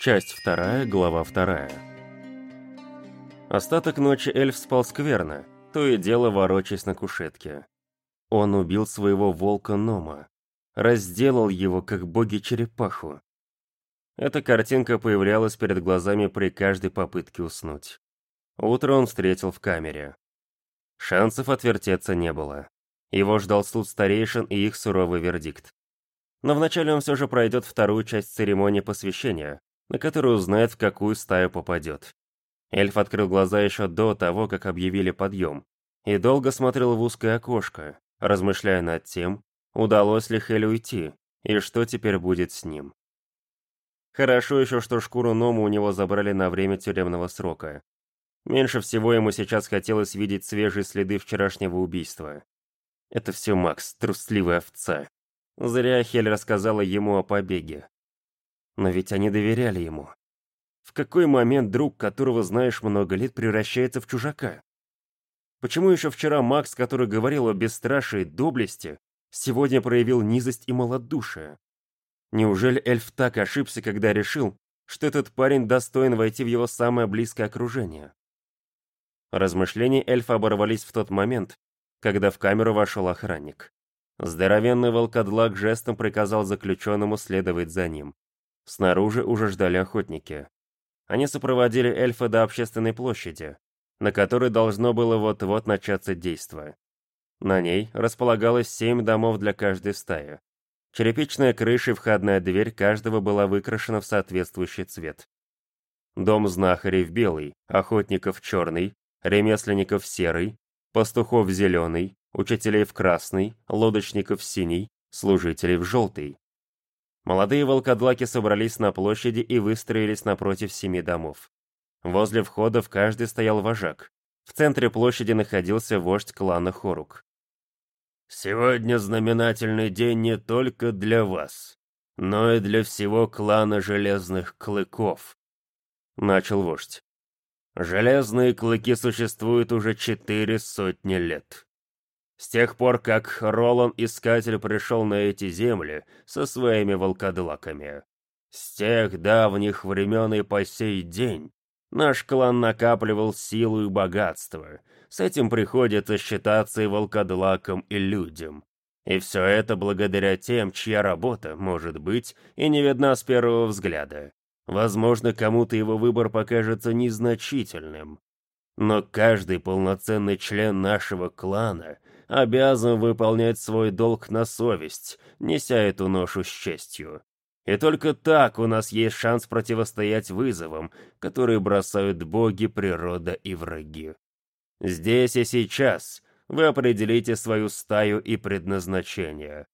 Часть вторая, глава вторая. Остаток ночи эльф спал скверно, то и дело ворочаясь на кушетке. Он убил своего волка Нома, разделал его, как боги черепаху. Эта картинка появлялась перед глазами при каждой попытке уснуть. Утро он встретил в камере. Шансов отвертеться не было. Его ждал суд старейшин и их суровый вердикт. Но вначале он все же пройдет вторую часть церемонии посвящения, на которую узнает, в какую стаю попадет. Эльф открыл глаза еще до того, как объявили подъем, и долго смотрел в узкое окошко, размышляя над тем, удалось ли Хель уйти, и что теперь будет с ним. Хорошо еще, что шкуру Ному у него забрали на время тюремного срока. Меньше всего ему сейчас хотелось видеть свежие следы вчерашнего убийства. Это все Макс, трусливая овца. Зря Хель рассказала ему о побеге. Но ведь они доверяли ему. В какой момент друг, которого знаешь много лет, превращается в чужака? Почему еще вчера Макс, который говорил о бесстрашии и доблести, сегодня проявил низость и малодушие? Неужели эльф так ошибся, когда решил, что этот парень достоин войти в его самое близкое окружение? Размышления эльфа оборвались в тот момент, когда в камеру вошел охранник. Здоровенный волкодлак жестом приказал заключенному следовать за ним. Снаружи уже ждали охотники. Они сопроводили эльфа до общественной площади, на которой должно было вот-вот начаться действо. На ней располагалось семь домов для каждой стаи. Черепичная крыша и входная дверь каждого была выкрашена в соответствующий цвет. Дом знахарей в белый, охотников в черный, ремесленников в серый, пастухов в зеленый, учителей в красный, лодочников в синий, служителей в желтый. Молодые волкодлаки собрались на площади и выстроились напротив семи домов. Возле входа в каждый стоял вожак. В центре площади находился вождь клана Хорук. «Сегодня знаменательный день не только для вас, но и для всего клана Железных Клыков», — начал вождь. «Железные клыки существуют уже четыре сотни лет. С тех пор, как Ролан Искатель пришел на эти земли со своими волкодлаками. С тех давних времен и по сей день наш клан накапливал силу и богатство. С этим приходится считаться и волкодлакам, и людям. И все это благодаря тем, чья работа, может быть, и не видна с первого взгляда. Возможно, кому-то его выбор покажется незначительным. Но каждый полноценный член нашего клана обязан выполнять свой долг на совесть, неся эту ношу с честью. И только так у нас есть шанс противостоять вызовам, которые бросают боги, природа и враги. Здесь и сейчас вы определите свою стаю и предназначение.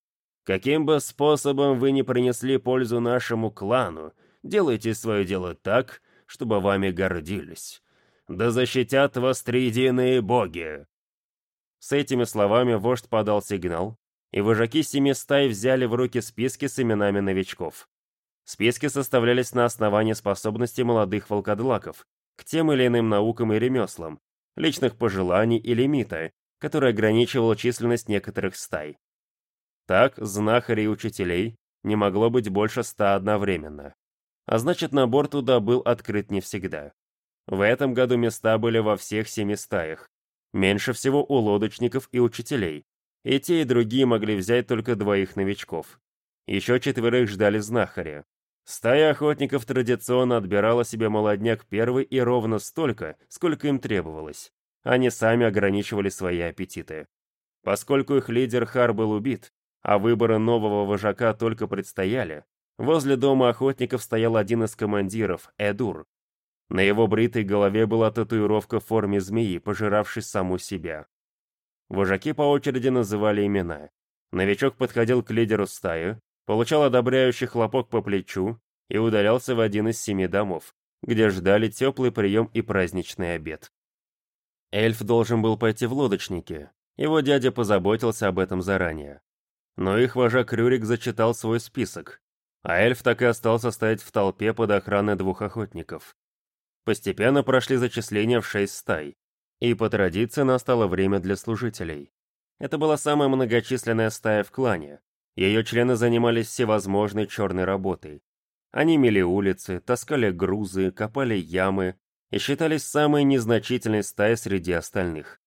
Каким бы способом вы ни принесли пользу нашему клану, делайте свое дело так, чтобы вами гордились. Да защитят вас триединые боги! С этими словами вождь подал сигнал, и вожаки семи стай взяли в руки списки с именами новичков. Списки составлялись на основании способностей молодых волкодлаков к тем или иным наукам и ремеслам, личных пожеланий и лимита, который ограничивал численность некоторых стай. Так, знахарей и учителей не могло быть больше ста одновременно. А значит, набор туда был открыт не всегда. В этом году места были во всех семи стаях, Меньше всего у лодочников и учителей. И те, и другие могли взять только двоих новичков. Еще четверых ждали знахаря. Стая охотников традиционно отбирала себе молодняк первый и ровно столько, сколько им требовалось. Они сами ограничивали свои аппетиты. Поскольку их лидер Хар был убит, а выборы нового вожака только предстояли, возле дома охотников стоял один из командиров, Эдур, на его бритой голове была татуировка в форме змеи, пожиравшей саму себя. Вожаки по очереди называли имена. Новичок подходил к лидеру стаи, получал одобряющий хлопок по плечу и удалялся в один из семи домов, где ждали теплый прием и праздничный обед. Эльф должен был пойти в лодочники. Его дядя позаботился об этом заранее. Но их вожак Рюрик зачитал свой список, а эльф так и остался стоять в толпе под охраной двух охотников. Постепенно прошли зачисления в шесть стай, и по традиции настало время для служителей. Это была самая многочисленная стая в клане. Ее члены занимались всевозможной черной работой. Они мели улицы, таскали грузы, копали ямы и считались самой незначительной стаей среди остальных.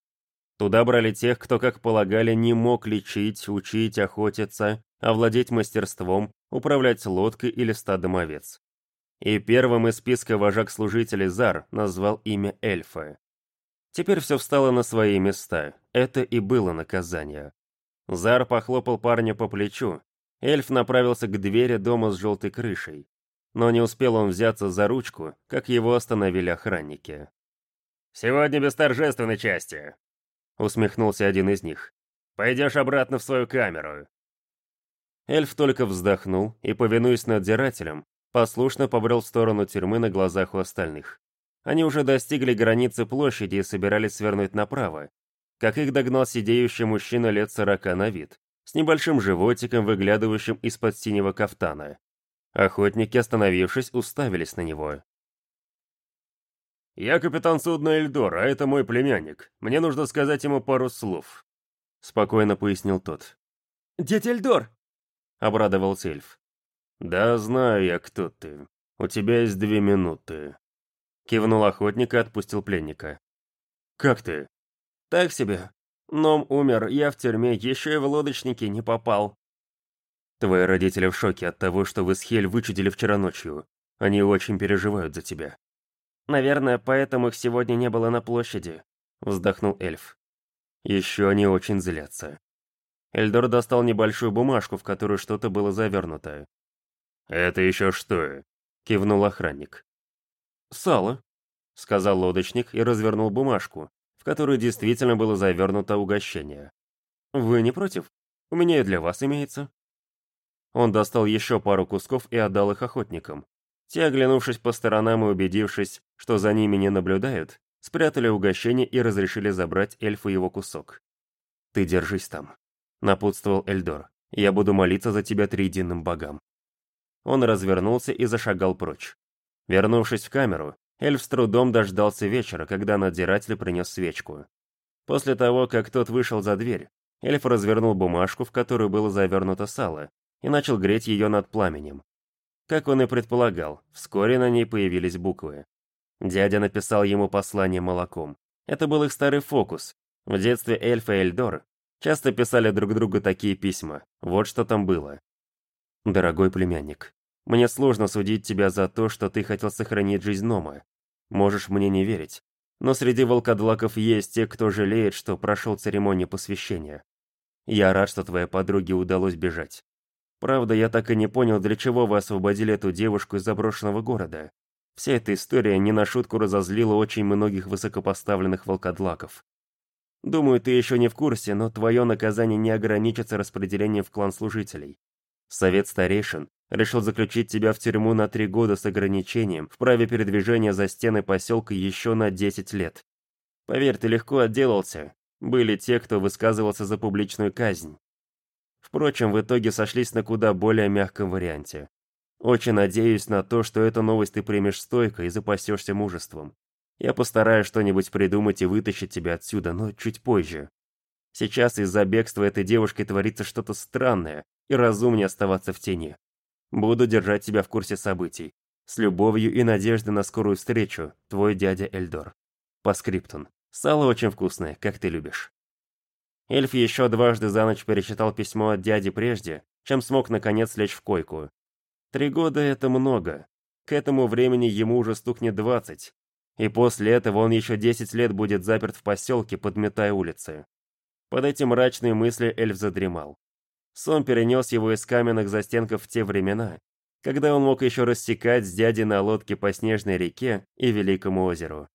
Туда брали тех, кто, как полагали, не мог лечить, учить, охотиться, овладеть мастерством, управлять лодкой или стадом овец. И первым из списка вожак-служителей Зар назвал имя эльфа. Теперь все встало на свои места, это и было наказание. Зар похлопал парня по плечу. Эльф направился к двери дома с желтой крышей. Но не успел он взяться за ручку, как его остановили охранники. «Сегодня без торжественной части», — усмехнулся один из них. «Пойдешь обратно в свою камеру». Эльф только вздохнул и, повинуясь надзирателям, послушно побрел в сторону тюрьмы на глазах у остальных. Они уже достигли границы площади и собирались свернуть направо, как их догнал сидеющий мужчина лет сорока на вид, с небольшим животиком, выглядывающим из-под синего кафтана. Охотники, остановившись, уставились на него. «Я капитан судна Эльдор, а это мой племянник. Мне нужно сказать ему пару слов», — спокойно пояснил тот. «Дядя Эльдор!» — обрадовался эльф. «Да знаю я, кто ты. У тебя есть две минуты». Кивнул охотник и отпустил пленника. «Как ты?» «Так себе. Ном умер, я в тюрьме, еще и в лодочники не попал». «Твои родители в шоке от того, что вы с Хель вычудили вчера ночью. Они очень переживают за тебя». «Наверное, поэтому их сегодня не было на площади», — вздохнул эльф. «Еще они очень злятся». Эльдор достал небольшую бумажку, в которую что-то было завернуто. «Это еще что?» — кивнул охранник. «Сало», — сказал лодочник и развернул бумажку, в которую действительно было завернуто угощение. «Вы не против? У меня и для вас имеется». Он достал еще пару кусков и отдал их охотникам. Те, оглянувшись по сторонам и убедившись, что за ними не наблюдают, спрятали угощение и разрешили забрать эльфу его кусок. «Ты держись там», — напутствовал Эльдор. «Я буду молиться за тебя триединым богам». Он развернулся и зашагал прочь. Вернувшись в камеру, эльф с трудом дождался вечера, когда надзиратель принес свечку. После того, как тот вышел за дверь, эльф развернул бумажку, в которую было завернуто сало, и начал греть ее над пламенем. Как он и предполагал, вскоре на ней появились буквы. Дядя написал ему послание молоком. Это был их старый фокус. В детстве эльф и Эльдор часто писали друг другу такие письма. Вот что там было. «Дорогой племянник, мне сложно судить тебя за то, что ты хотел сохранить жизнь Нома. Можешь мне не верить. Но среди волкодлаков есть те, кто жалеет, что прошел церемонию посвящения. Я рад, что твоей подруге удалось бежать. Правда, я так и не понял, для чего вы освободили эту девушку из заброшенного города. Вся эта история не на шутку разозлила очень многих высокопоставленных волкодлаков. Думаю, ты еще не в курсе, но твое наказание не ограничится распределением в клан служителей. Совет старейшин решил заключить тебя в тюрьму на три года с ограничением в праве передвижения за стены поселка еще на 10 лет. Поверь, ты легко отделался. Были те, кто высказывался за публичную казнь. Впрочем, в итоге сошлись на куда более мягком варианте. Очень надеюсь на то, что эту новость ты примешь стойко и запасешься мужеством. Я постараюсь что-нибудь придумать и вытащить тебя отсюда, но чуть позже. Сейчас из-за бегства этой девушки творится что-то странное, и разумнее оставаться в тени. Буду держать тебя в курсе событий. С любовью и надеждой на скорую встречу, твой дядя Эльдор. По скриптум. Сало очень вкусное, как ты любишь. Эльф еще дважды за ночь перечитал письмо от дяди прежде, чем смог наконец лечь в койку. Три года — это много. К этому времени ему уже стукнет двадцать. И после этого он еще десять лет будет заперт в поселке, подметая улицы. Под эти мрачные мысли эльф задремал. Сон перенес его из каменных застенков в те времена, когда он мог еще рассекать с дядей на лодке по снежной реке и Великому озеру.